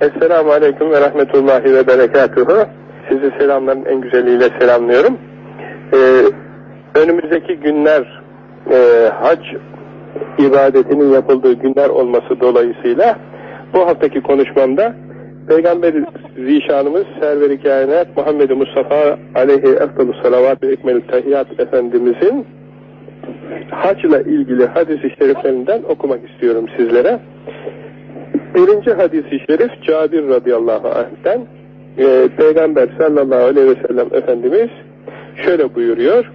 Esselamu Aleyküm ve Rahmetullahi ve Berekatuhu. Sizi selamların en güzeliyle selamlıyorum. Ee, önümüzdeki günler e, hac ibadetinin yapıldığı günler olması dolayısıyla bu haftaki konuşmamda Peygamber Zişanımız Server-i Kainat Muhammed Mustafa aleyhi eftalü salavat ve ekmelü tahiyyat Efendimizin hacla ilgili hadis-i şeriflerinden okumak istiyorum sizlere. Birinci hadis-i şerif Cabir radıyallahu anh'ten e, Peygamber sallallahu aleyhi ve sellem Efendimiz şöyle buyuruyor.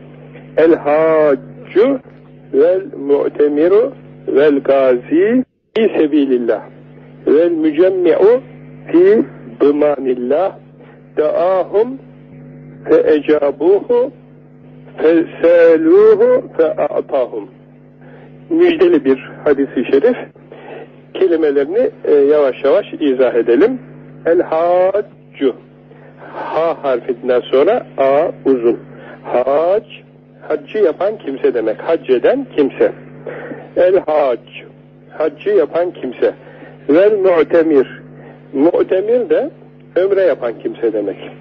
El haccu vel mu'temiru vel gazi fi sebilillah. Vel mücemmi'u fi dımanillah da'ahum fe ecabuhu fe seluhu fe a'tahum. Müjdeli bir hadisi şerif kelimelerini e, yavaş yavaş izah edelim. El haccu ha harfinden sonra a uzun. Hac haccı yapan kimse demek. Hac eden kimse. El hac haccı yapan kimse. Vel mu'temir de ömre yapan kimse demek.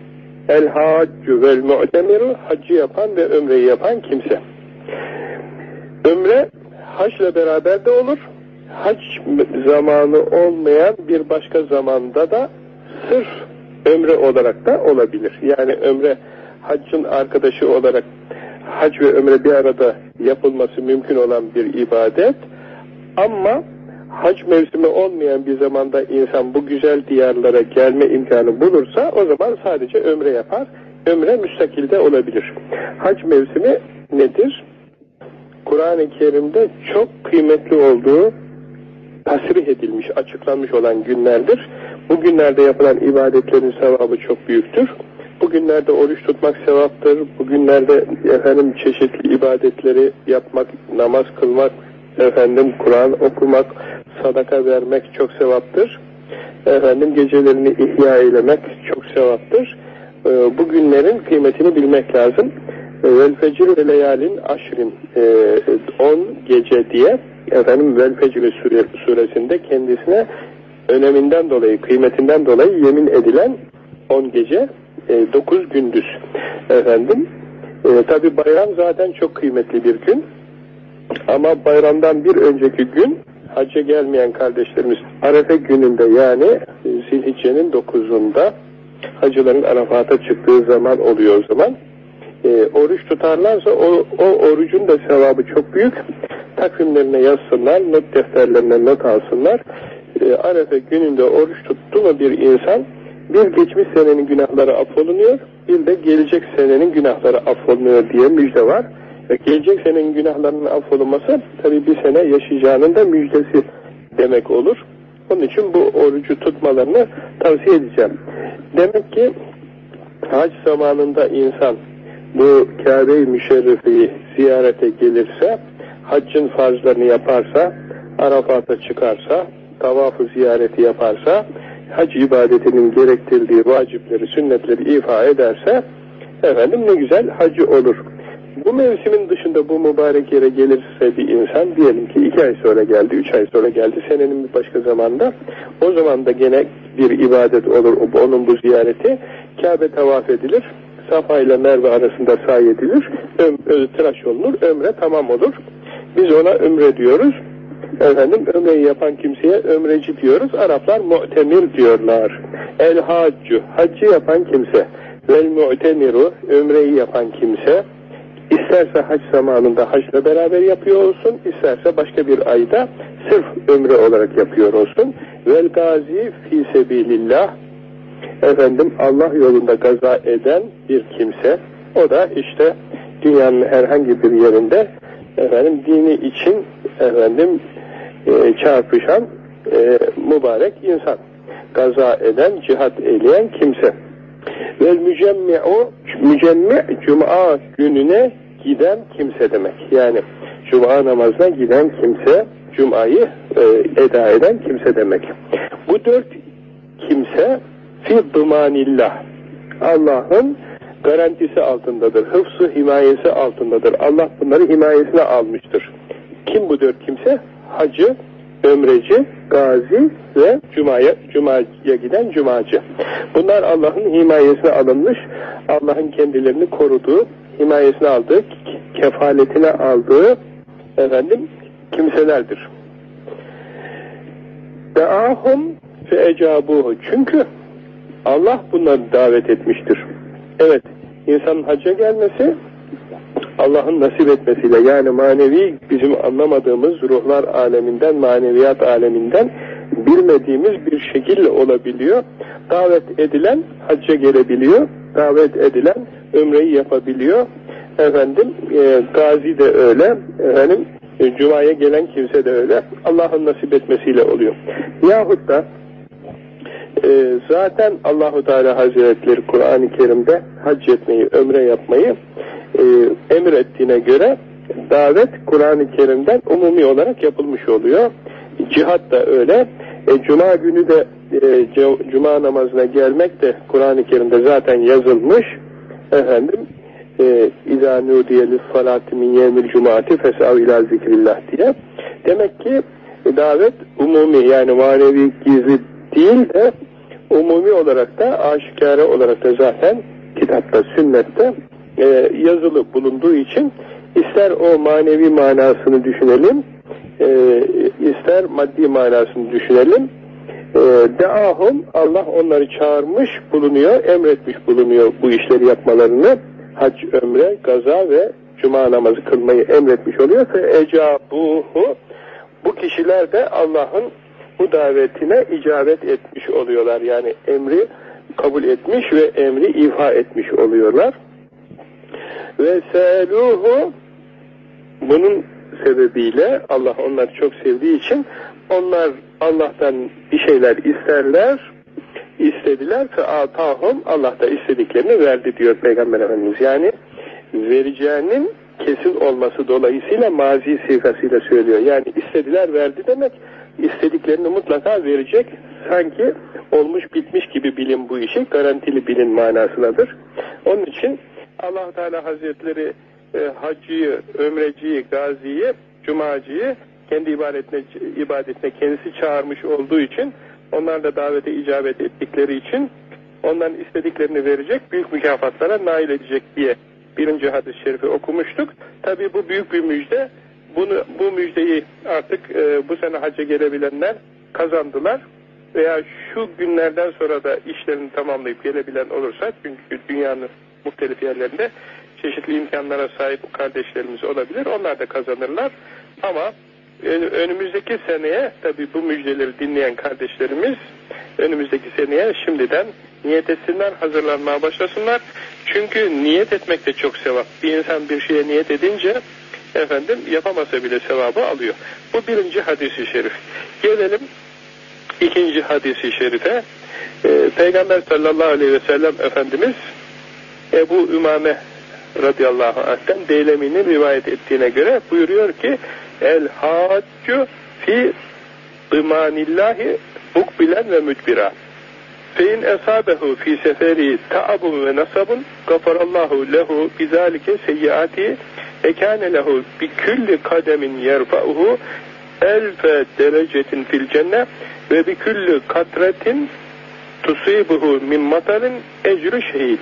El haccu vel mu'temiru haccı yapan ve ömreyi yapan kimse. Ömre haçla beraber de olur hac zamanı olmayan bir başka zamanda da sırf ömre olarak da olabilir. Yani ömre haccın arkadaşı olarak hac ve ömre bir arada yapılması mümkün olan bir ibadet ama hac mevsimi olmayan bir zamanda insan bu güzel diyarlara gelme imkanı bulursa o zaman sadece ömre yapar. Ömre müstakilde olabilir. Hac mevsimi nedir? Kur'an-ı Kerim'de çok kıymetli olduğu tasrih edilmiş, açıklanmış olan günlerdir. Bu günlerde yapılan ibadetlerin sevabı çok büyüktür. Bugünlerde oruç tutmak sevaptır. Bugünlerde efendim çeşitli ibadetleri yapmak, namaz kılmak, efendim Kur'an okumak, sadaka vermek çok sevaptır. Efendim gecelerini ihya eylemek çok sevaptır. Ee, bu günlerin kıymetini bilmek lazım. Vel fecir ve leyalin aşrin 10 e, gece diye efendim Vel suresinde kendisine öneminden dolayı, kıymetinden dolayı yemin edilen 10 gece, 9 e, gündüz. Efendim, e, tabi bayram zaten çok kıymetli bir gün. Ama bayramdan bir önceki gün hacca gelmeyen kardeşlerimiz Arefe gününde yani Zilhicce'nin 9'unda hacıların Arafat'a çıktığı zaman oluyor o zaman. E, oruç tutarlarsa o, o orucun da sevabı çok büyük takvimlerine yazsınlar, not defterlerine not alsınlar. E, Arefe gününde oruç tuttu mu bir insan, bir geçmiş senenin günahları affolunuyor, bir de gelecek senenin günahları affolunuyor diye müjde var. Ve gelecek senenin günahlarının affolunması tabi bir sene yaşayacağının da müjdesi demek olur. Onun için bu orucu tutmalarını tavsiye edeceğim. Demek ki hac zamanında insan bu Kabe-i Müşerrefe'yi ziyarete gelirse haccın farzlarını yaparsa, Arafat'a çıkarsa, tavafı ziyareti yaparsa, hac ibadetinin gerektirdiği vacipleri, sünnetleri ifa ederse, efendim ne güzel hacı olur. Bu mevsimin dışında bu mübarek yere gelirse bir insan, diyelim ki iki ay sonra geldi, üç ay sonra geldi, senenin bir başka zamanda, o zaman da gene bir ibadet olur onun bu ziyareti, Kabe tavaf edilir, Safa ile Merve arasında sahi edilir, öm, tıraş olunur, ömre tamam olur. Biz ona ömre diyoruz. Efendim ömreyi yapan kimseye ömreci diyoruz. Araplar mu'temir diyorlar. El haccu, haccı yapan kimse. Vel mu'temiru, ömreyi yapan kimse. İsterse hac zamanında hacla beraber yapıyor olsun, isterse başka bir ayda sırf ömre olarak yapıyor olsun. Vel gazi fi sebilillah, efendim Allah yolunda gaza eden bir kimse, o da işte dünyanın herhangi bir yerinde efendim dini için efendim e, çarpışan e, mübarek insan. Gaza eden, cihat eyleyen kimse. Ve mücemmi'u mücemmi cuma gününe giden kimse demek. Yani cuma namazına giden kimse, cumayı e, eda eden kimse demek. Bu dört kimse fi dımanillah. Allah'ın garantisi altındadır. Hıfzı himayesi altındadır. Allah bunları himayesine almıştır. Kim bu dört kimse? Hacı ömreci, gazi ve cumaya, cumaya giden cumacı. Bunlar Allah'ın himayesine alınmış, Allah'ın kendilerini koruduğu, himayesine aldığı, kefaletine aldığı efendim kimselerdir. De'ahum fe ecabuhu. Çünkü Allah bunları davet etmiştir. Evet, insanın hacca gelmesi Allah'ın nasip etmesiyle yani manevi bizim anlamadığımız ruhlar aleminden, maneviyat aleminden bilmediğimiz bir şekilde olabiliyor. Davet edilen hacca gelebiliyor. Davet edilen ömreyi yapabiliyor. Efendim e, gazi de öyle. Efendim e, Cuma'ya gelen kimse de öyle. Allah'ın nasip etmesiyle oluyor. Yahut da e, zaten Allahu Teala Hazretleri Kur'an-ı Kerim'de hac etmeyi, ömre yapmayı e, emrettiğine göre davet Kur'an-ı Kerim'den umumi olarak yapılmış oluyor. Cihat da öyle. E, Cuma günü de e, Cuma namazına gelmek de Kur'an-ı Kerim'de zaten yazılmış. Efendim e, İzâ nûdiyelü salâti min yevmil cumâti fesâv ilâ zikrillah diye. Demek ki davet umumi yani manevi gizli değil de umumi olarak da aşikare olarak da zaten kitapta, sünnette e, yazılı bulunduğu için ister o manevi manasını düşünelim, e, ister maddi manasını düşünelim. E, deahum Allah onları çağırmış bulunuyor, emretmiş bulunuyor bu işleri yapmalarını. Hac, ömre, gaza ve cuma namazı kılmayı emretmiş oluyor. Ecabuhu bu kişiler de Allah'ın bu davetine icabet etmiş oluyorlar. Yani emri kabul etmiş ve emri ifa etmiş oluyorlar. Ve seluhu bunun sebebiyle Allah onları çok sevdiği için onlar Allah'tan bir şeyler isterler istediler fe atahum Allah da istediklerini verdi diyor Peygamber Efendimiz. Yani vereceğinin kesin olması dolayısıyla mazi sigasıyla söylüyor. Yani istediler verdi demek istediklerini mutlaka verecek. Sanki olmuş bitmiş gibi bilin bu işi garantili bilin manasındadır. Onun için allah Teala Hazretleri e, hacıyı, ömreciyi, gaziyi, cumacıyı kendi ibadetine, ibadetine kendisi çağırmış olduğu için onlar da davete icabet ettikleri için onların istediklerini verecek, büyük mükafatlara nail edecek diye birinci hadis-i şerifi okumuştuk. Tabi bu büyük bir müjde. Bunu, bu müjdeyi artık e, bu sene hacca gelebilenler kazandılar. Veya şu günlerden sonra da işlerini tamamlayıp gelebilen olursa, çünkü dünyanın muhtelif yerlerinde çeşitli imkanlara sahip kardeşlerimiz olabilir. Onlar da kazanırlar. Ama önümüzdeki seneye tabi bu müjdeleri dinleyen kardeşlerimiz önümüzdeki seneye şimdiden niyet etsinler, hazırlanmaya başlasınlar. Çünkü niyet etmek de çok sevap. Bir insan bir şeye niyet edince efendim yapamasa bile sevabı alıyor. Bu birinci hadisi şerif. Gelelim ikinci hadisi şerife. Ee, Peygamber sallallahu aleyhi ve sellem Efendimiz Ebu Ümame radıyallahu anh'ten Deylemi'nin rivayet ettiğine göre buyuruyor ki El haccu fi ımanillahi mukbilen ve müdbira. Fein esabehu fi seferi ta'abun ve nasabun gafarallahu lehu bizalike seyyiati ekâne lehu bi külli kademin yerfa'uhu elfe derecetin fil cenne ve bi külli katretin tusibuhu min matarin ecrü şehit.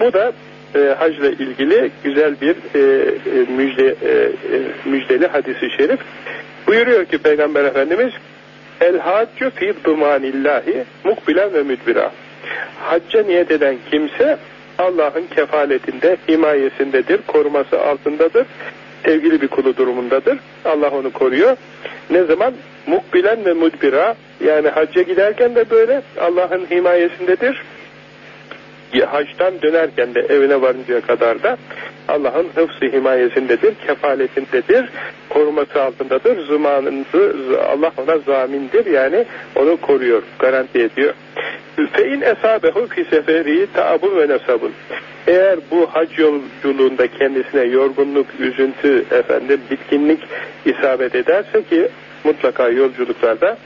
Bu da e, hacla ilgili güzel bir e, e, müjde, e, e, müjdeli hadisi şerif. Buyuruyor ki Peygamber Efendimiz El haccu fi dumanillahi mukbilen ve müdbira. Hacca niyet eden kimse Allah'ın kefaletinde, himayesindedir, koruması altındadır, sevgili bir kulu durumundadır. Allah onu koruyor. Ne zaman? Mukbilen ve müdbira yani hacca giderken de böyle Allah'ın himayesindedir, haçtan dönerken de evine varıncaya kadar da Allah'ın hıfzı himayesindedir, kefaletindedir, koruması altındadır, zamanınızı Allah ona zamindir yani onu koruyor, garanti ediyor. Fein esabehu fi seferi taabun ve nesabun. Eğer bu hac yolculuğunda kendisine yorgunluk, üzüntü, efendim bitkinlik isabet ederse ki mutlaka yolculuklarda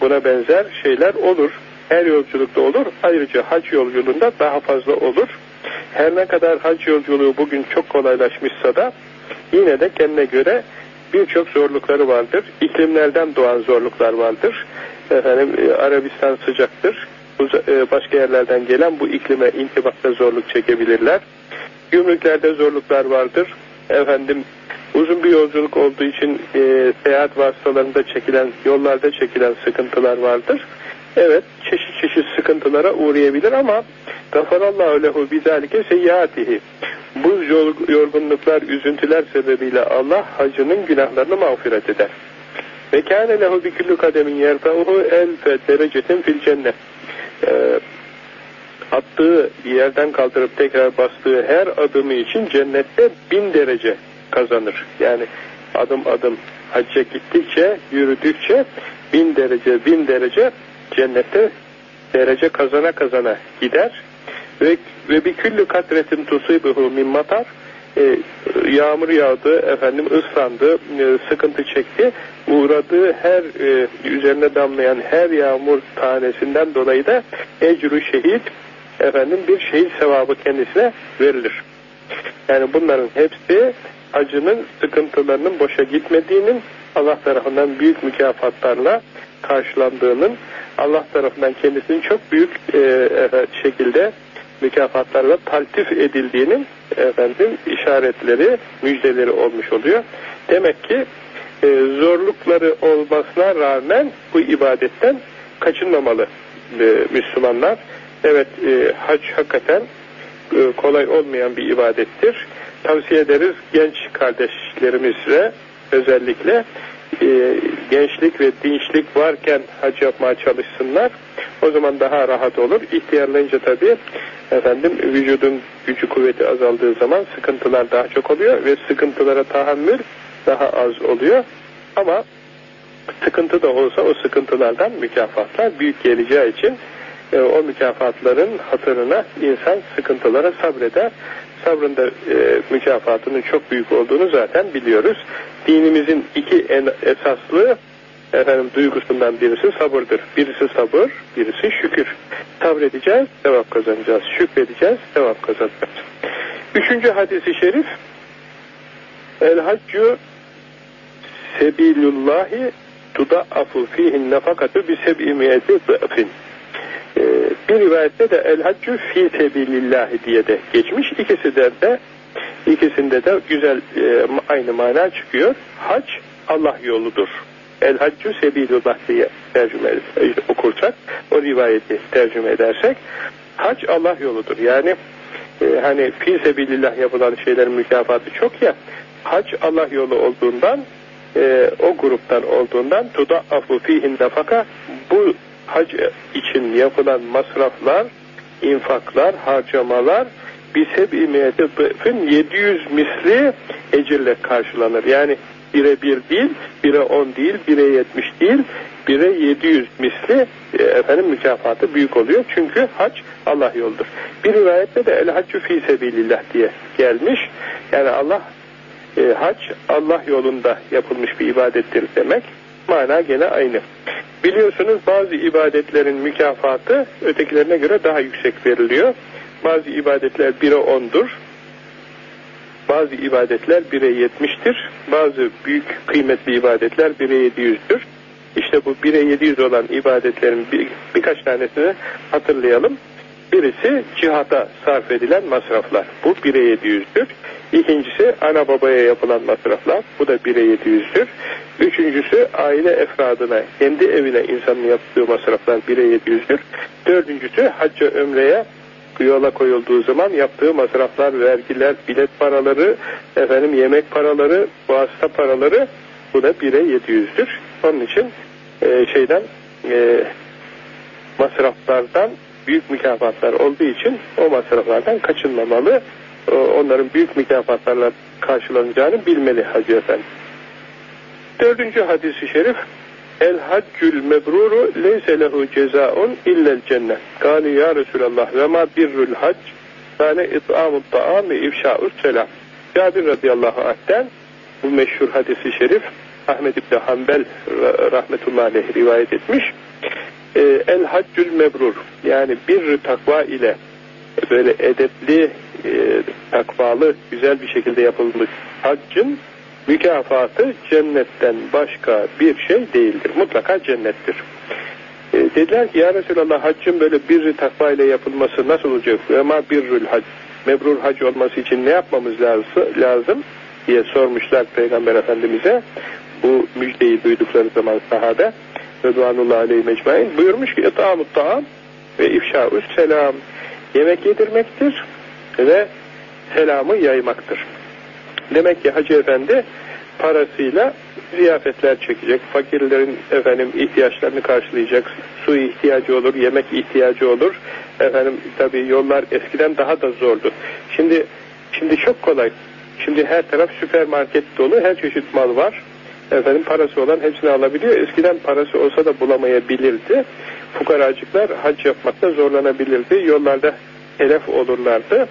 buna benzer şeyler olur her yolculukta olur. Ayrıca hac yolculuğunda daha fazla olur. Her ne kadar hac yolculuğu bugün çok kolaylaşmışsa da yine de kendine göre birçok zorlukları vardır. İklimlerden doğan zorluklar vardır. Efendim e, Arabistan sıcaktır. E, başka yerlerden gelen bu iklime intibakta zorluk çekebilirler. Gümrüklerde zorluklar vardır. Efendim uzun bir yolculuk olduğu için e, seyahat vasıtalarında çekilen, yollarda çekilen sıkıntılar vardır. Evet, çeşit çeşit sıkıntılara uğrayabilir ama gafarallahu lehu bizalike seyyatihi. Bu yorgunluklar, üzüntüler sebebiyle Allah hacının günahlarını mağfiret eder. Ve kâne lehu bi kullu kademin yerfa'uhu elfe derecetin fil cennet. Ee, attığı yerden kaldırıp tekrar bastığı her adımı için cennette bin derece kazanır. Yani adım adım hacca gittikçe, yürüdükçe bin derece, bin derece cennette derece kazana kazana gider. Ve, ve bir küllü katretin tusibuhu min matar e, yağmur yağdı, efendim ıslandı, e, sıkıntı çekti. Uğradığı her e, üzerine damlayan her yağmur tanesinden dolayı da ecru şehit efendim bir şehit sevabı kendisine verilir. Yani bunların hepsi acının, sıkıntılarının boşa gitmediğinin Allah tarafından büyük mükafatlarla karşılandığının Allah tarafından kendisinin çok büyük e, şekilde mükafatlarla taltif edildiğinin efendim işaretleri, müjdeleri olmuş oluyor. Demek ki e, zorlukları olmasına rağmen bu ibadetten kaçınmamalı e, Müslümanlar. Evet e, hac hakikaten e, kolay olmayan bir ibadettir. Tavsiye ederiz genç kardeşlerimize özellikle e, gençlik ve dinçlik varken hac yapmaya çalışsınlar. O zaman daha rahat olur. İhtiyarlayınca tabii efendim vücudun gücü kuvveti azaldığı zaman sıkıntılar daha çok oluyor ve sıkıntılara tahammül daha az oluyor. Ama sıkıntı da olsa o sıkıntılardan mükafatlar büyük geleceği için e, o mükafatların hatırına insan sıkıntılara sabreder. Sabrın da e, mükafatının çok büyük olduğunu zaten biliyoruz. Dinimizin iki en esaslı efendim duygusundan birisi sabırdır. Birisi sabır, birisi şükür. Sabredeceğiz, sevap kazanacağız. Şükredeceğiz, sevap kazanacağız. Üçüncü hadisi şerif El haccu sebilullahi tuda'afu fihin nefakatü bi seb'i miyeti zı'fin bir rivayette de el haccu fi sebilillahi diye de geçmiş. İkisi de de ikisinde de güzel e, aynı mana çıkıyor. Hac Allah yoludur. El haccu sebilullah diye tercüme okursak, o rivayeti tercüme edersek, hac Allah yoludur. Yani e, hani fi sebilillah yapılan şeylerin mükafatı çok ya, hac Allah yolu olduğundan, e, o gruptan olduğundan tuda'afu fihin nefaka bu hac için yapılan masraflar, infaklar, harcamalar bir seb'i 700 misli ecirle karşılanır. Yani bire bir değil, bire on değil, bire yetmiş değil, bire yedi yüz misli e, efendim mükafatı büyük oluyor. Çünkü hac Allah yoldur. Bir rivayette de el haccü fi sebilillah diye gelmiş. Yani Allah e, hac Allah yolunda yapılmış bir ibadettir demek. Mana gene aynı. Biliyorsunuz bazı ibadetlerin mükafatı ötekilerine göre daha yüksek veriliyor. Bazı ibadetler bire ondur. Bazı ibadetler bire yetmiştir. Bazı büyük kıymetli ibadetler bire yedi yüzdür. İşte bu bire yedi yüz olan ibadetlerin bir, birkaç tanesini hatırlayalım. Birisi cihata sarf edilen masraflar. Bu bire yedi yüzdür. İkincisi ana babaya yapılan masraflar. Bu da bire yedi yüzdür. Üçüncüsü aile efradına, kendi evine insanın yaptığı masraflar bire yedi yüzdür. Dördüncüsü hacca ömreye yola koyulduğu zaman yaptığı masraflar, vergiler, bilet paraları, efendim yemek paraları, vasıta paraları bu da bire yedi yüzdür. Onun için e, şeyden e, masraflardan büyük mükafatlar olduğu için o masraflardan kaçınmamalı. Onların büyük mükafatlarla karşılanacağını bilmeli Hacı Efendi. Dördüncü hadisi şerif El haccül mebruru leyse lehu cezaun illel cennet. Kâli ya Resulallah ve ma birrül hac kâne it'amut ta'am ve ifşa'us selam. Cabir radıyallahu anh'ten bu meşhur hadisi şerif Ahmed İbni Hanbel rahmetullahi aleyh rivayet etmiş. Ee, El haccül mebrur yani bir takva ile böyle edepli, e, takvalı, güzel bir şekilde yapılmış haccın mükafatı cennetten başka bir şey değildir. Mutlaka cennettir. E, dediler ki ya Resulallah haccın böyle bir takva ile yapılması nasıl olacak? Ama birrül hac, mebrur hac olması için ne yapmamız lazım, lazım diye sormuşlar Peygamber Efendimiz'e. Bu müjdeyi duydukları zaman sahabe Rıdvanullah aleyhi mecmain buyurmuş ki etamut taam ve ifşaus selam yemek yedirmektir ve selamı yaymaktır. Demek ki Hacı Efendi parasıyla ziyafetler çekecek, fakirlerin efendim ihtiyaçlarını karşılayacak, su ihtiyacı olur, yemek ihtiyacı olur. Efendim tabii yollar eskiden daha da zordu. Şimdi şimdi çok kolay. Şimdi her taraf süpermarket dolu, her çeşit mal var. Efendim parası olan hepsini alabiliyor. Eskiden parası olsa da bulamayabilirdi. Fukaracıklar hac yapmakta zorlanabilirdi. Yollarda telef olurlardı.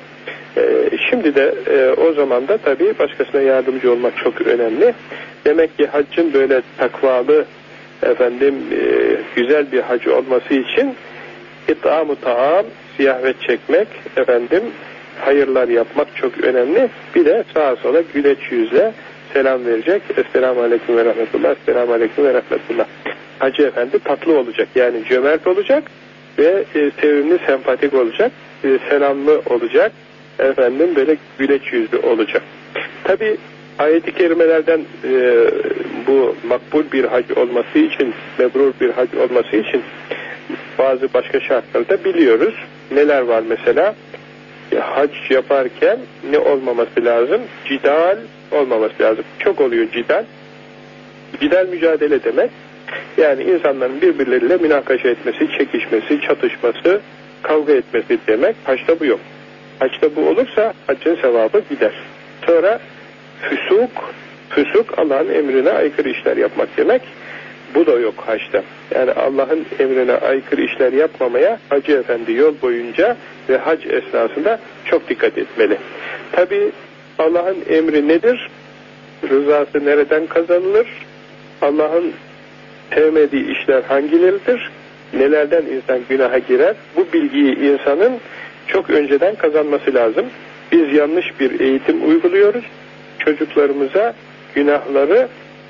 Ee, şimdi de e, o zaman da tabii başkasına yardımcı olmak çok önemli. Demek ki haccın böyle takvalı efendim e, güzel bir hac olması için itam-ı taam, ziyafet çekmek, efendim hayırlar yapmak çok önemli. Bir de sağa sola güleç yüzle selam verecek. Esselamu Aleyküm ve Rahmetullah, Esselamu Aleyküm ve Rahmetullah. Hacı Efendi tatlı olacak. Yani cömert olacak ve e, sevimli, sempatik olacak. E, selamlı olacak. Efendim böyle güleç yüzlü olacak. Tabi ayet-i kerimelerden e, bu makbul bir hac olması için, mebrur bir hac olması için bazı başka şartları da biliyoruz. Neler var mesela? E, hac yaparken ne olmaması lazım? Cidal olmaması lazım. Çok oluyor cidal. Cidal mücadele demek. Yani insanların birbirleriyle münakaşa etmesi, çekişmesi, çatışması, kavga etmesi demek. Haçta bu yok. Haçta bu olursa haccın sevabı gider. Sonra füsuk, füsuk Allah'ın emrine aykırı işler yapmak demek. Bu da yok haçta. Yani Allah'ın emrine aykırı işler yapmamaya Hacı Efendi yol boyunca ve hac esnasında çok dikkat etmeli. Tabi Allah'ın emri nedir? Rızası nereden kazanılır? Allah'ın sevmediği işler hangileridir? Nelerden insan günaha girer? Bu bilgiyi insanın çok önceden kazanması lazım. Biz yanlış bir eğitim uyguluyoruz. Çocuklarımıza günahları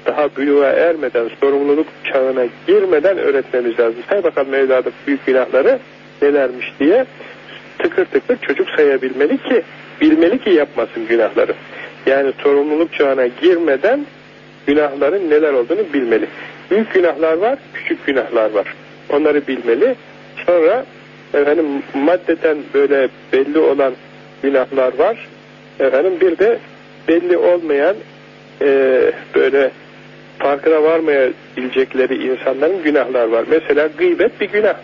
daha büyüğe ermeden, sorumluluk çağına girmeden öğretmemiz lazım. Say bakalım evladım büyük günahları nelermiş diye tıkır tıkır çocuk sayabilmeli ki, bilmeli ki yapmasın günahları. Yani sorumluluk çağına girmeden günahların neler olduğunu bilmeli. Büyük günahlar var, küçük günahlar var. Onları bilmeli. Sonra efendim maddeten böyle belli olan günahlar var. Efendim bir de belli olmayan e, böyle farkına varmayabilecekleri insanların günahlar var. Mesela gıybet bir günah.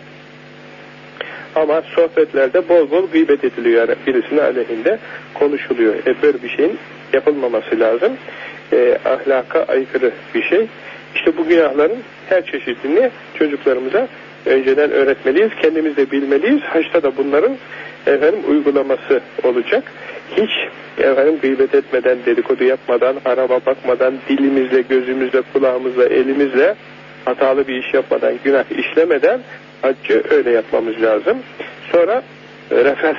Ama sohbetlerde bol bol gıybet ediliyor. Yani birisinin aleyhinde konuşuluyor. E böyle bir şeyin yapılmaması lazım. E, ahlaka aykırı bir şey. İşte bu günahların her çeşidini çocuklarımıza önceden öğretmeliyiz. Kendimiz de bilmeliyiz. Haçta da bunların efendim uygulaması olacak. Hiç efendim gıybet etmeden, dedikodu yapmadan, araba bakmadan, dilimizle, gözümüzle, kulağımızla, elimizle hatalı bir iş yapmadan, günah işlemeden haccı öyle yapmamız lazım. Sonra refes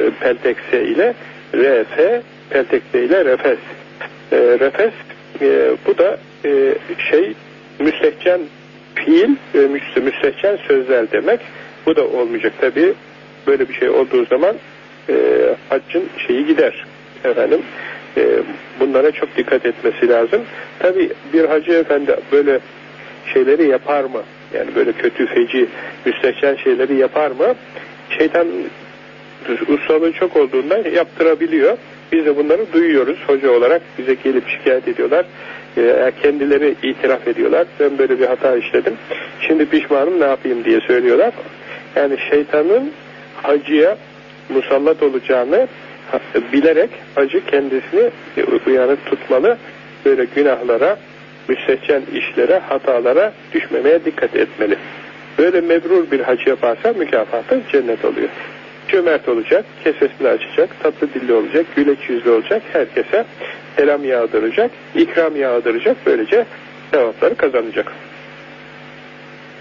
e, peltekse ile rf peltekse ile refes. E, refes e, bu da e, şey müstehcen fiil ve müstehcen sözler demek. Bu da olmayacak tabi. Böyle bir şey olduğu zaman e, haccın şeyi gider. Efendim e, bunlara çok dikkat etmesi lazım. Tabi bir hacı efendi böyle şeyleri yapar mı? Yani böyle kötü, feci, müstehcen şeyleri yapar mı? Şeytan ustalığı çok olduğundan yaptırabiliyor. Biz de bunları duyuyoruz hoca olarak. Bize gelip şikayet ediyorlar. E, kendileri itiraf ediyorlar. Ben böyle bir hata işledim. Şimdi pişmanım ne yapayım diye söylüyorlar. Yani şeytanın hacıya musallat olacağını bilerek hacı kendisini uyanık tutmalı. Böyle günahlara, müstehcen işlere, hatalara düşmemeye dikkat etmeli. Böyle mebrur bir hacı yaparsa mükafatı cennet oluyor. Cömert olacak, kesesini açacak, tatlı dilli olacak, güleç yüzlü olacak, herkese selam yağdıracak, ikram yağdıracak, böylece sevapları kazanacak.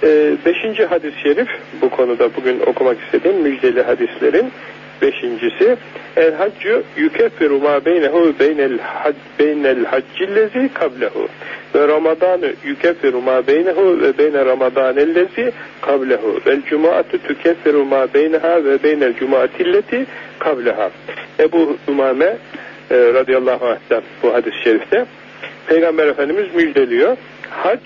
Ee, beşinci hadis-i şerif bu konuda bugün okumak istediğim müjdeli hadislerin beşincisi el haccu yukeffiru ma beynehu beynel, hac, beynel haccillezi kablehu. Ve ramadanu yukeffiru ma beynehu ve beyne ramadanellezi kablehu. Vel cumaatu tükeffiru ma beyneha ve beynel cumaatilleti kableha. Ebu Umame e, radıyallahu anh'tan bu hadis-i şerifte Peygamber Efendimiz müjdeliyor. Hac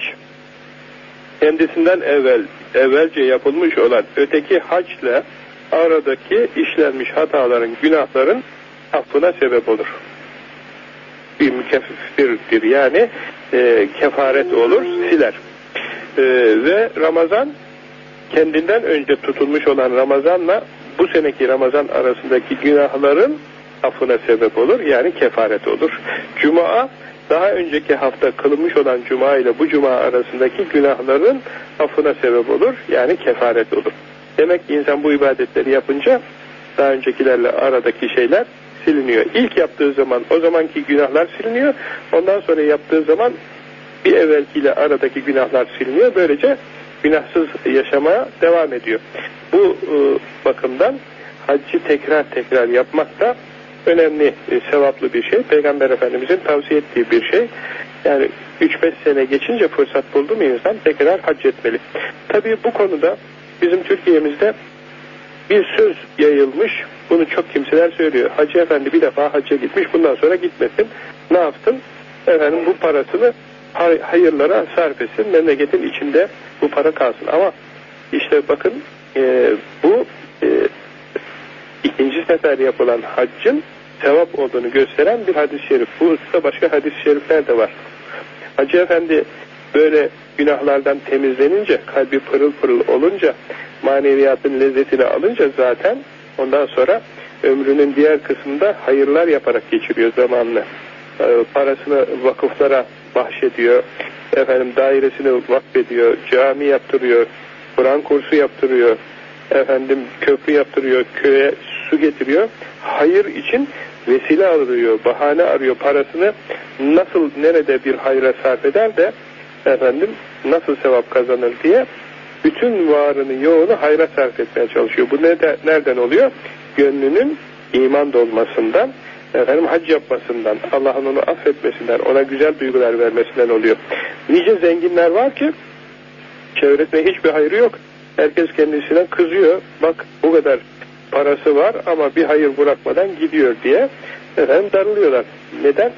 kendisinden evvel evvelce yapılmış olan öteki haçla aradaki işlenmiş hataların, günahların affına sebep olur. Bir mükeffirdir yani e, kefaret olur, siler. E, ve Ramazan kendinden önce tutulmuş olan Ramazanla bu seneki Ramazan arasındaki günahların affına sebep olur. Yani kefaret olur. Cuma daha önceki hafta kılınmış olan cuma ile bu cuma arasındaki günahların affına sebep olur. Yani kefaret olur. Demek ki insan bu ibadetleri yapınca daha öncekilerle aradaki şeyler siliniyor. İlk yaptığı zaman o zamanki günahlar siliniyor. Ondan sonra yaptığı zaman bir evvelkiyle aradaki günahlar siliniyor. Böylece günahsız yaşamaya devam ediyor. Bu e, bakımdan haccı tekrar tekrar yapmak da önemli, e, sevaplı bir şey. Peygamber Efendimizin tavsiye ettiği bir şey. Yani 3-5 sene geçince fırsat buldu mu insan tekrar hac etmeli. Tabii bu konuda bizim Türkiye'mizde bir söz yayılmış. Bunu çok kimseler söylüyor. Hacı Efendi bir defa hacca gitmiş bundan sonra gitmesin. Ne yaptın? Efendim bu parasını hayırlara sarf etsin. Memleketin içinde bu para kalsın. Ama işte bakın e, bu e, ikinci sefer yapılan haccın sevap olduğunu gösteren bir hadis-i şerif. Bu başka hadis-i şerifler de var. Hacı Efendi böyle günahlardan temizlenince, kalbi pırıl pırıl olunca, maneviyatın lezzetini alınca zaten ondan sonra ömrünün diğer kısmında hayırlar yaparak geçiriyor zamanla. Ee, parasını vakıflara bahşediyor, efendim dairesini vakfediyor, cami yaptırıyor, Kur'an kursu yaptırıyor, efendim köprü yaptırıyor, köye su getiriyor. Hayır için vesile arıyor, bahane arıyor, parasını nasıl nerede bir hayra sarf eder de efendim nasıl sevap kazanır diye bütün varını yoğunu hayra sarf etmeye çalışıyor. Bu neden, nereden oluyor? Gönlünün iman dolmasından, efendim hac yapmasından, Allah'ın onu affetmesinden, ona güzel duygular vermesinden oluyor. Nice zenginler var ki çevresinde hiçbir hayrı yok. Herkes kendisine kızıyor. Bak bu kadar parası var ama bir hayır bırakmadan gidiyor diye efendim darılıyorlar. Neden?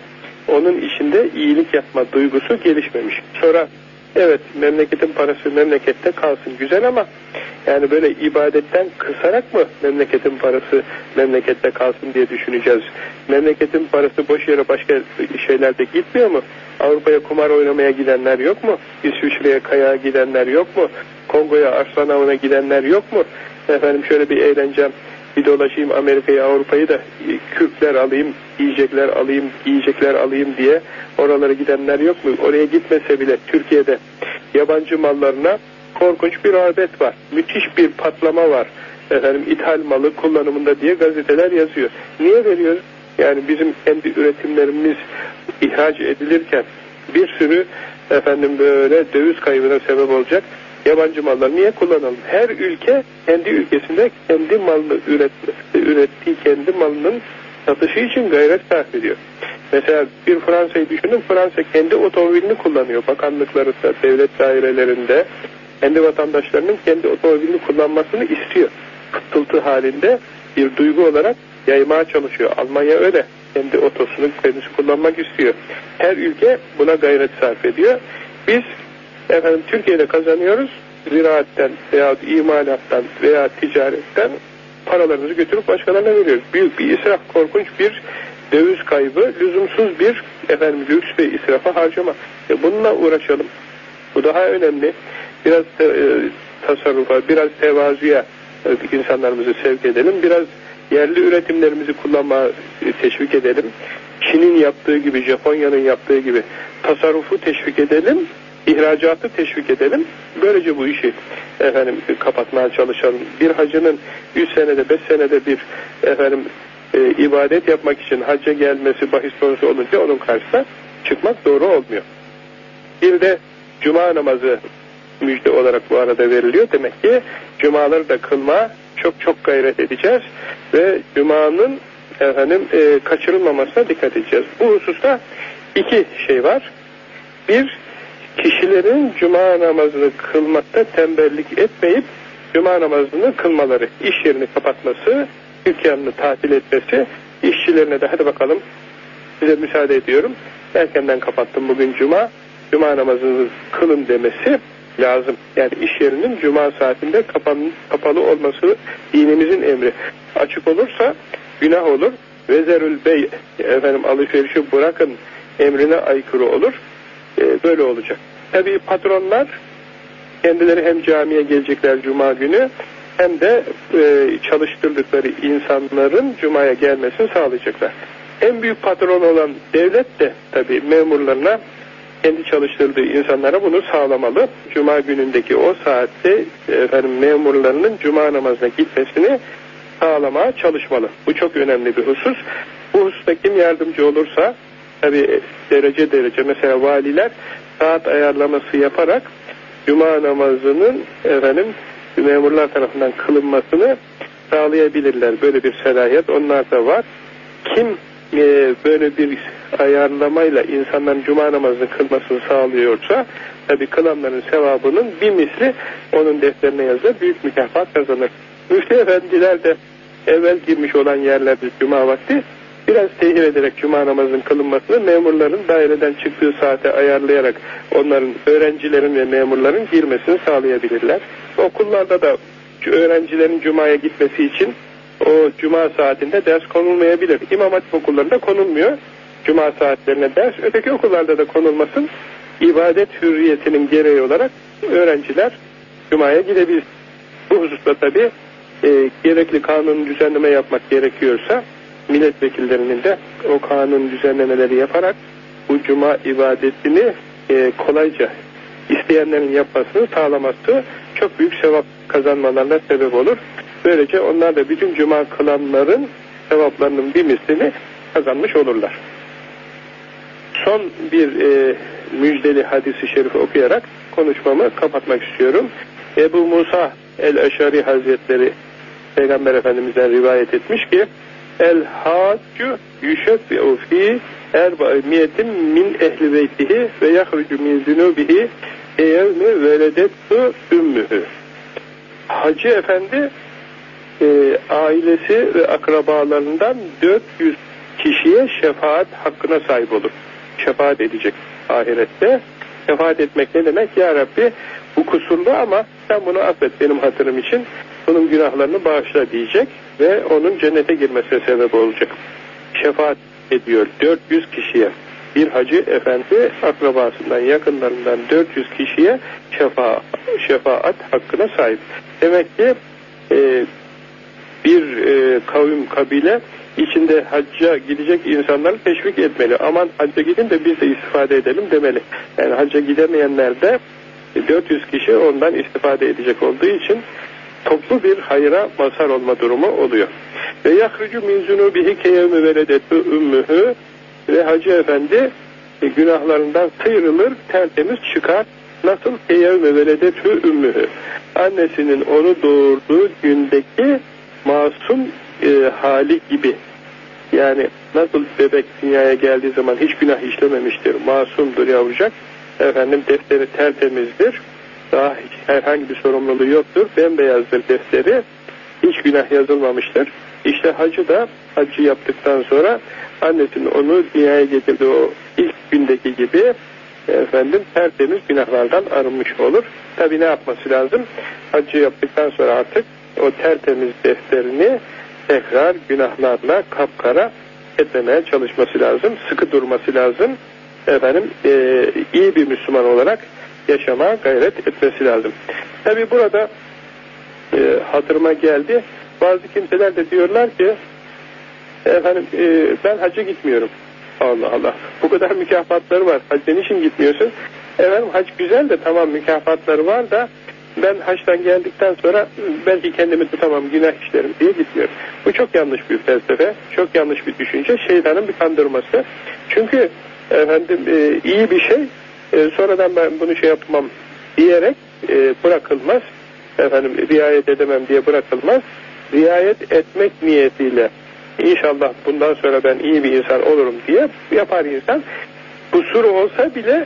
Onun içinde iyilik yapma duygusu gelişmemiş. Sonra evet memleketin parası memlekette kalsın güzel ama yani böyle ibadetten kısarak mı memleketin parası memlekette kalsın diye düşüneceğiz. Memleketin parası boş yere başka şeylerde gitmiyor mu? Avrupa'ya kumar oynamaya gidenler yok mu? İsviçre'ye kaya gidenler yok mu? Kongo'ya arslan avına gidenler yok mu? Efendim şöyle bir eğlencem, bir dolaşayım Amerika'yı, Avrupa'yı da kürkler alayım, yiyecekler alayım, giyecekler alayım diye oralara gidenler yok mu? Oraya gitmese bile Türkiye'de yabancı mallarına korkunç bir rağbet var. Müthiş bir patlama var. Efendim ithal malı kullanımında diye gazeteler yazıyor. Niye veriyoruz? Yani bizim kendi üretimlerimiz ihraç edilirken bir sürü efendim böyle döviz kaybına sebep olacak yabancı mallar niye kullanalım? Her ülke kendi ülkesinde kendi malını üretmesi, ürettiği kendi malının satışı için gayret sarf ediyor. Mesela bir Fransa'yı düşünün. Fransa kendi otomobilini kullanıyor. Bakanlıklarında, devlet dairelerinde kendi vatandaşlarının kendi otomobilini kullanmasını istiyor. Fıtıltı halinde bir duygu olarak yaymaya çalışıyor. Almanya öyle. Kendi otosunu kendisi kullanmak istiyor. Her ülke buna gayret sarf ediyor. Biz efendim Türkiye'de kazanıyoruz. Ziraatten veya imalattan veya ticaretten paralarımızı götürüp başkalarına veriyoruz. Büyük bir israf, korkunç bir döviz kaybı, lüzumsuz bir efendim lüks ve israfa harcama. E bununla uğraşalım. Bu daha önemli. Biraz e, tasarrufa, biraz tevazuya e, insanlarımızı sevk edelim. Biraz yerli üretimlerimizi kullanma e, teşvik edelim. Çin'in yaptığı gibi, Japonya'nın yaptığı gibi tasarrufu teşvik edelim ihracatı teşvik edelim. Böylece bu işi efendim kapatmaya çalışalım. Bir hacının 3 senede 5 senede bir efendim e, ibadet yapmak için hacca gelmesi bahis konusu olunca onun karşısına çıkmak doğru olmuyor. Bir de cuma namazı müjde olarak bu arada veriliyor. Demek ki cumaları da kılma çok çok gayret edeceğiz ve Cuma'nın efendim e, kaçırılmamasına dikkat edeceğiz. Bu hususta iki şey var. Bir, kişilerin Cuma namazını kılmakta tembellik etmeyip Cuma namazını kılmaları, iş yerini kapatması, dükkanını tatil etmesi, işçilerine de hadi bakalım size müsaade ediyorum. Erkenden kapattım bugün Cuma. Cuma namazını kılın demesi lazım. Yani iş yerinin Cuma saatinde kapan, kapalı olması dinimizin emri. Açık olursa günah olur. Vezerül bey efendim alışverişi bırakın emrine aykırı olur. Ee, böyle olacak. Tabii patronlar kendileri hem camiye gelecekler Cuma günü hem de e, çalıştırdıkları insanların Cuma'ya gelmesini sağlayacaklar. En büyük patron olan devlet de tabii memurlarına kendi çalıştırdığı insanlara bunu sağlamalı. Cuma günündeki o saatte efendim memurlarının cuma namazına gitmesini sağlamaya çalışmalı. Bu çok önemli bir husus. Bu hususta kim yardımcı olursa tabi derece derece mesela valiler saat ayarlaması yaparak cuma namazının efendim memurlar tarafından kılınmasını sağlayabilirler. Böyle bir selahiyet onlarda var. Kim e, böyle bir ayarlamayla insanların cuma namazını kılmasını sağlıyorsa tabi kılanların sevabının bir misli onun defterine yazılır büyük mükafat kazanır. Müftü efendiler de evvel girmiş olan yerlerde cuma vakti biraz tehir ederek cuma namazının kılınmasını memurların daireden çıktığı saate ayarlayarak onların öğrencilerin ve memurların girmesini sağlayabilirler. Okullarda da öğrencilerin cumaya gitmesi için o cuma saatinde ders konulmayabilir. İmam Hatip okullarında konulmuyor. Cuma saatlerine ders. Öteki okullarda da konulmasın. İbadet hürriyetinin gereği olarak öğrenciler cumaya gidebilir. Bu hususta tabi e, gerekli kanun düzenleme yapmak gerekiyorsa milletvekillerinin de o kanun düzenlemeleri yaparak bu cuma ibadetini e, kolayca isteyenlerin yapmasını sağlaması çok büyük sevap kazanmalarına sebep olur. Böylece onlar da bütün cuma kılanların sevaplarının bir mislini kazanmış olurlar. Son bir e, müjdeli hadisi şerifi okuyarak konuşmamı kapatmak istiyorum. Ebu Musa el-Eşari Hazretleri Peygamber Efendimiz'den rivayet etmiş ki El haccu yüşeffi'u fi erba'imiyetin min ehli beytihi ve yahrucu min zunubihi eyevmi veledettu ümmühü. Hacı Efendi e, ailesi ve akrabalarından 400 kişiye şefaat hakkına sahip olur. Şefaat edecek ahirette. Şefaat etmek ne demek? Ya Rabbi bu kusurlu ama sen bunu affet benim hatırım için. Bunun günahlarını bağışla diyecek ve onun cennete girmesine sebep olacak. Şefaat ediyor 400 kişiye. Bir hacı efendi akrabasından, yakınlarından 400 kişiye şefa, şefaat hakkına sahip. Demek ki e, bir e, kavim, kabile içinde hacca gidecek insanları teşvik etmeli. Aman hacca gidin de biz de istifade edelim demeli. Yani hacca gidemeyenler de 400 kişi ondan istifade edecek olduğu için toplu bir hayra mazhar olma durumu oluyor. Ve yahrucu min zunubihi keyevmi veledetü ümmühü ve Hacı Efendi e, günahlarından sıyrılır, tertemiz çıkar. Nasıl keyevmi veledetü ümmühü. Annesinin onu doğurduğu gündeki masum e, hali gibi. Yani nasıl bebek dünyaya geldiği zaman hiç günah işlememiştir, masumdur yavrucak. Efendim defteri tertemizdir. Daha herhangi bir sorumluluğu yoktur. Bembeyazdır defteri. Hiç günah yazılmamıştır. İşte hacı da hacı yaptıktan sonra annesinin onu dünyaya getirdiği o ilk gündeki gibi efendim tertemiz günahlardan arınmış olur. Tabi ne yapması lazım? Hacı yaptıktan sonra artık o tertemiz defterini tekrar günahlarla kapkara etmemeye çalışması lazım. Sıkı durması lazım. Efendim e, iyi bir Müslüman olarak yaşamaya gayret etmesi lazım. Tabi burada e, hatırıma geldi. Bazı kimseler de diyorlar ki efendim e, ben hacca gitmiyorum. Allah Allah. Bu kadar mükafatları var. Hacca niçin gitmiyorsun? Efendim hac güzel de tamam mükafatları var da ben haçtan geldikten sonra belki kendimi tutamam günah işlerim diye gitmiyorum. Bu çok yanlış bir felsefe, çok yanlış bir düşünce, şeytanın bir kandırması. Çünkü efendim e, iyi bir şey e, sonradan ben bunu şey yapmam diyerek e, bırakılmaz. Efendim riayet edemem diye bırakılmaz. riayet etmek niyetiyle inşallah bundan sonra ben iyi bir insan olurum diye yapar insan. Kusur olsa bile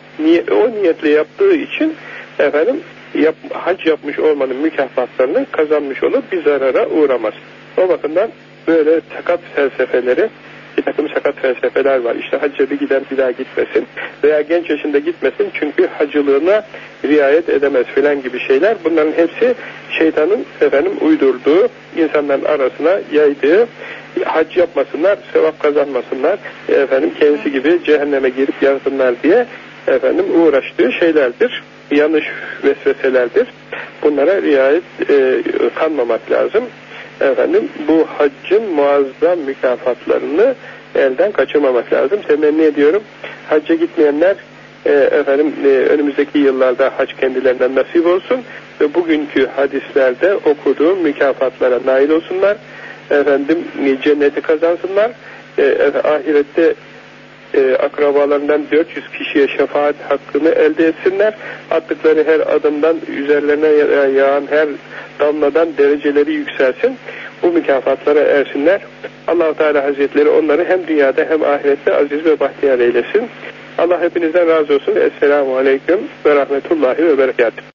o niyetle yaptığı için efendim yap, hac yapmış olmanın mükafatlarını kazanmış olup bir zarara uğramaz. O bakımdan böyle sakat felsefeleri bir takım sakat felsefeler var. İşte hacca bir giden bir daha gitmesin veya genç yaşında gitmesin çünkü hacılığına riayet edemez filan gibi şeyler. Bunların hepsi şeytanın efendim uydurduğu, insanların arasına yaydığı hac yapmasınlar, sevap kazanmasınlar, efendim kendisi gibi cehenneme girip yansınlar diye efendim uğraştığı şeylerdir. Yanlış vesveselerdir. Bunlara riayet e, kanmamak lazım efendim bu haccın muazzam mükafatlarını elden kaçırmamak lazım. Temenni ediyorum. Hacca gitmeyenler e, efendim e, önümüzdeki yıllarda hac kendilerine nasip olsun ve bugünkü hadislerde okuduğum mükafatlara nail olsunlar. Efendim cenneti kazansınlar. E, ahirette e, akrabalarından 400 kişiye şefaat hakkını elde etsinler. Attıkları her adımdan üzerlerine yağan her damladan dereceleri yükselsin. Bu mükafatlara ersinler. allah Teala Hazretleri onları hem dünyada hem ahirette aziz ve bahtiyar eylesin. Allah hepinizden razı olsun. Esselamu Aleyküm ve Rahmetullahi ve Berekatuhu.